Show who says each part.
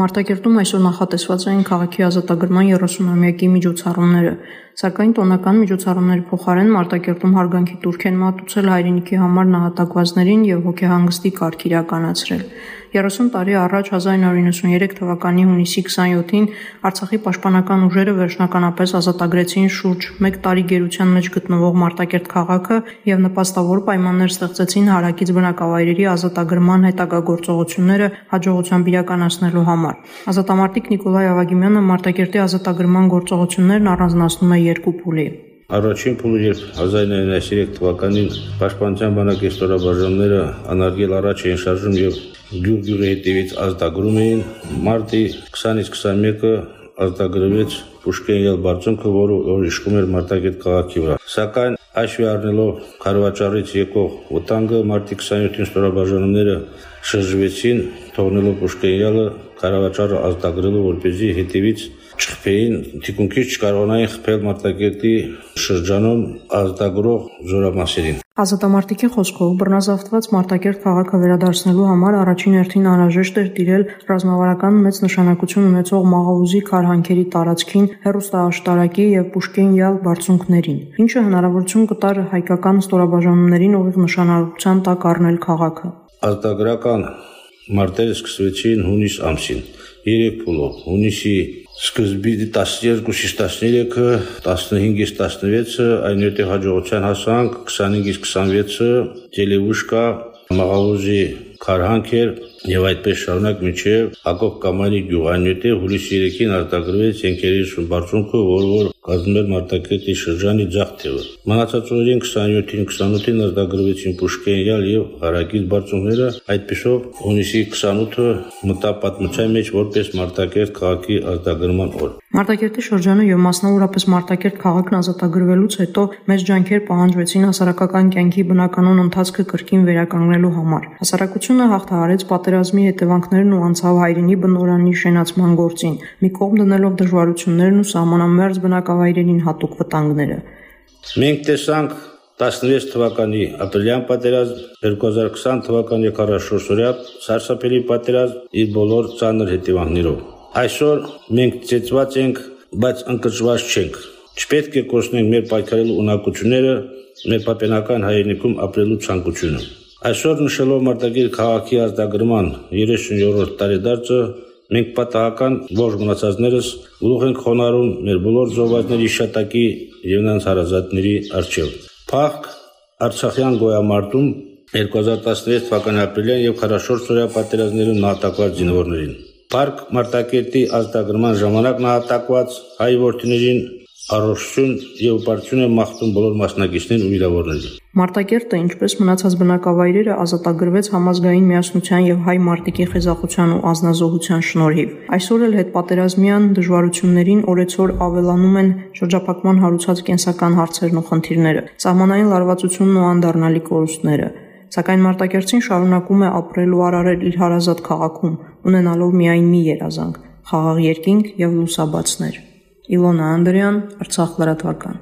Speaker 1: Մարտակերտում այսօր նախատեսված էին քաղաքի ազատագրման 30-ամյակի միջոցառումները, սակայն տոնական միջոցառումների փոխարեն Մարտակերտում հարգանքի տուրք են մատուցել հայրենիքի համար նահատակվածներին և հոգեհանգստի կարգ իրականացրել։ 30 տարի առաջ 1993 թվականի հունիսի 27-ին Արցախի պաշտպանական ուժերը վերջնականապես ազատագրեցին շուրջ 1 տարի գերության մեջ գտնվող Մարտակերտ քաղաքը և նպաստավոր պայմաններ ստեղծեցին հարակից բնակավայրերի ազատագրման հետագա գործողությունները հաջողությամբ իրականացնելու համար։ Ազատամարտիկ Նիկոլայ Ավագիմյանը Մարտակերտի ազատագրման գործողություններն առանձնացնում է երկու փուլի։
Speaker 2: Առաջին փուլը երբ 1993 թվականին Պաշտպանության բանակի ստորաբաժանումները անարգել առաջ էին շարժում եւ գյուղ-գյուղի հետևից ազատագրում էին, մարտի 20-ից 21-ը ազատագրվեց Պուշկինյալ բարձունքը, որը որ իշխում էր Մարտակերտ քաղաքի վրա։ Սակայն Հաշվի առնելով Խարվաճարից եկող վտանգը մարտի 27-ին ստորաբաժանումները շրջվեցին, թողնելով Պուշկինյալը Խարվաճարը ազատագրելու, որպեսզի հետևից չխփեին, թիկունքից չկարողանային խփել Մարտակերտի շրջանում ազատագրող զորամասերին։
Speaker 1: Ազատամարտիկի խոսքով բռնազավթված Մարտակերտ քաղաքը վերադարձնելու համար առաջին հերթին անհրաժեշտ էր տիրել ռազմավարական մեծ նշանակություն ունեցող Մաղաուզի քարհանքերի տարածքին հերոստաաշտարակի եւ Պուշկին-Յալ բարձունքներին, ինչը հնարավորություն կտար հայկական ստորաբաժանումներին ուղիղ նշանառության տակ առնել քաղաքը։
Speaker 2: Ազատագրական մարտերը սկսվեցին հունիս ամսին։ Երեք փուլով հունիսի Սկզբի 12-ից 13-ը, 15-ից 16-ը, այնուհետև հաջողության հասանք 25-ից 26-ը Տելևուշկա Մաղավուզի քարհանք էր եւ այդպես շարունակ մինչեւ Հակոբ Կամալի գյուղ այնուհետև հուլիսի 3-ին արտագրվեց Ենքերիսու բարձունքը, որը որ կազմում էր Մարտակերտի շրջանի թևը։ Մնացած օրերին 27-ին 28-ին արտագրվեցին Պուշկինյալ եւ Հարակից բարձունքները, այդպեսով հունիսի 28-ը մտա պատմության մեջ որպես Մարտակերտ քաղաքի արտագրման օր։
Speaker 1: Մարտակերտի շրջանը եւ մասնավորապես Մարտակերտ քաղաքն ազատագրվելուց հետո մեծ ջանքեր պահանջվեցին հասարակական կյանքի բնականոն ընթացքը կրկին վերականգնելու համար։ Հասարակությունը հաղթահարեց պատերազմի հետևանքներն ու անցավ հայրենի բնորանի շենացման գործին, մի կողմ դնելով դժվարություններն ու սահմանամերձ բնակավայրերին հատուկ վտանգները։
Speaker 2: Մենք տեսանք 16 թվականի ապրիլյան պատերազմ, 2020 թվականի 44-օրյա սարսափելի պատերազմ իր բոլոր ծանր հետևանքներով։ Այսօր մենք ծեծված ենք, բայց ընկճված չենք։ Չպետք է կորցնենք մեր պայքարելու ունակությունները, մեր պապենական հայրենիքում ապրելու ցանկությունը։ Այսօր նշելով Մարտակիր քաղաքի ազդագրման 37-րդ տարեդարձը մենք պատահական ողջ մնացածներս ուղղ ենք խոնարհում մեր բոլոր զոհվածների շտակի եւ նրանց հարազատների արժեվ։ Փախ Արցախյան գոյամարտում 2016 թվականի ապրիլյան եւ 44 օրյա պատերազմներում նահատակված զինվորներին։ Պարկ Մարտակերտի ազատագրման ժամանակ նահատակված հայ որդիներին առողջություն եւ բարություն եմ մաղթում բոլոր մասնակիցներին ու վիրավորներին։
Speaker 1: Մարտակերտը, ինչպես մնացած բնակավայրերը, ազատագրվեց համազգային միասնության եւ հայ մարտիկի խեզախության ու ազնազոհության շնորհիվ։ Այսօր էլ հետ պատերազմյան դժվարություններին օրեցօր ավելանում են շրջափակման հարուցած կենսական հարցերն ու խնդիրները, սահմանային լարվածությունն ու անդառնալի կորուստները սակայն Մարտակերտին շարունակում է ապրել ու արարել իր հարազատ քաղաքում, ունենալով միայն մի երազանք՝ խաղաղ երկինք եւ լուսաբացներ։ Իլոնա Անդրեան, Արցախ լրատվական։